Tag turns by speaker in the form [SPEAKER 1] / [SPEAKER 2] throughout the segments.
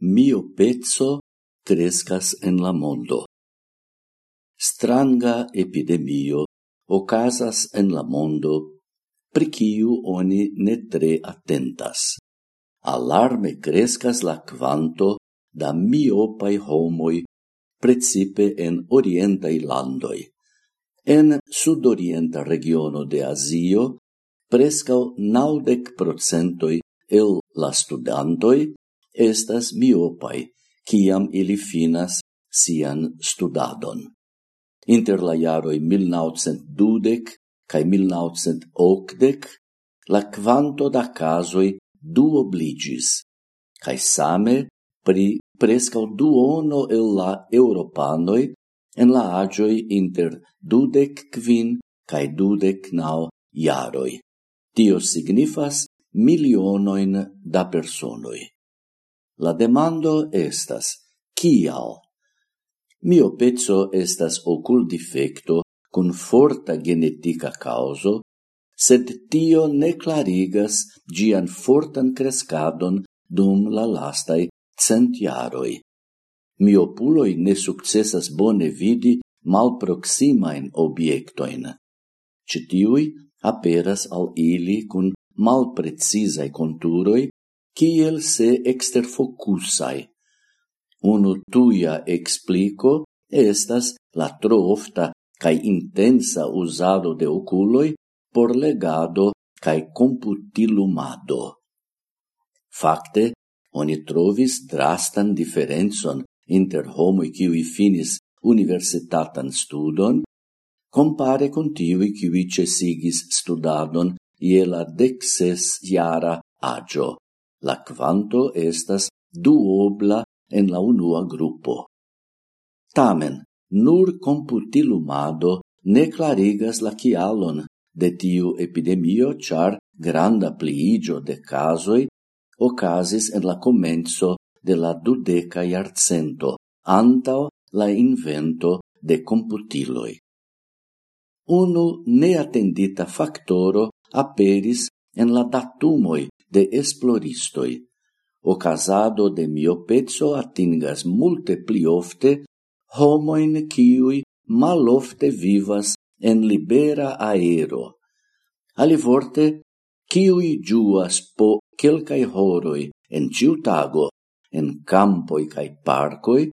[SPEAKER 1] mio pezzo crescas en la mondo. Stranga epidemio ocasas en la mondo, pri oni ne tre attentas. Alarme crescas la quanto da miopai homoi, precipe en orientai landoi. En sudorienta regiono de Asio, prescau naudec procentoi el la studantoi estas miopai, ciam ili finas sian studadon. Inter la jaroi 1920 cae 1980 la quanto da casoi du obligis, cae same pri prescau duono el la europanoi en la agioi inter dudec quin cae dudec nau jaroi. Tio signifas milionoin da personoi. La demando estas kial? Mio pezzo estas ocul defecto cun forta genetica causo, sed tio ne clarigas gian fortan crescadon dum la lastai centiaroi. Miopuloi ne successas bone vidi mal malproximain obiectoin. Citiui aperas al ili cun malprecisai conturoi kiel se exterfocusai. Unu tuia explico estas la tro ofta cae intensa usado de oculoi por legado cae computilumado. Fakte, oni trovis drastan differenzon inter homoi kiwi finis universitatan studon, compare con tivi kiwi cesigis studadon iela dexes iara agio la quanto estas duobla en la unua gruppo. Tamen, nur computilumado ne clarigas la cialon de tiu epidemio, char granda pliigio de casoi ocasis en la comenzo de la dudeca iarcento, antao la invento de computiloi. Unu neatendita factoro aperis en la datumoi de esploristoi. Ocasado de miopezzo atingas multe pli ofte homoin ciui malofte vivas en libera aero. Alivorte, ciui giuas po quelcae horoi en ciu tago, en campoi cae parcoi,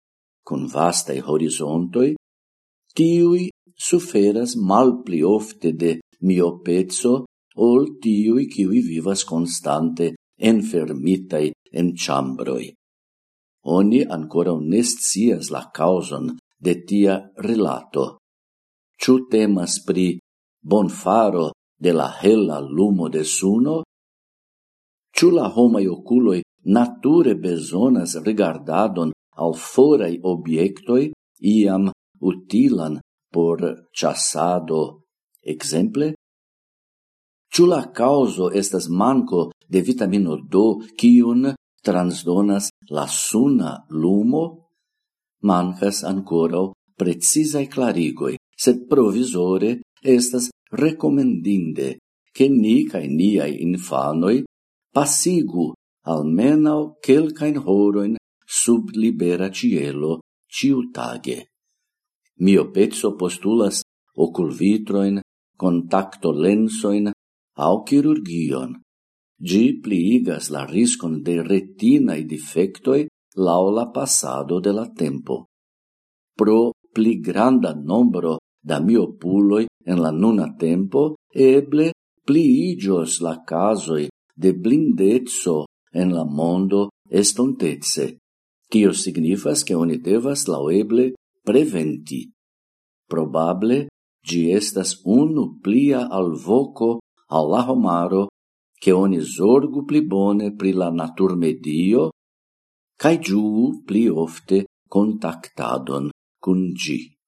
[SPEAKER 1] cun vastae horizontoi, tiui suferas mal pli ofte de miopezzo ol tiui kiui vivas constante enfermitai en chambroi. Oni ancora ne sias la causon de tia relato. Ciu temas pri bonfaro de la hella lumo de suno? Ciu la homai oculoi nature besonas rigardadon al forai obiectoi iam utilan por chassado exemple? Ĉu la causo estas manco de vitamino D, kiun transdonas la suna lumo? Mancas ancora precisae clarigoi, sed provisore estas recomendinde che ni cae niai infanoi passigu almenau quelcain horoin sub libera cielo ciutage. Miopezzo postulas oculvitroin, contacto lensoin, au chirurgion. Gi pliigas la riscon de retinae defectoi laula passado de la tempo. Pro pli granda nombro da miopuloi en la nuna tempo, eble pliigios la casoi de blindezzo en la mondo estontezze. Tio signifas che oni devas laueble preventi. Probable, gi estas unu plia alvoco al la homaro che oni zorgu pli bone pri la natur medio cae giu pli ofte contactadon cun gi.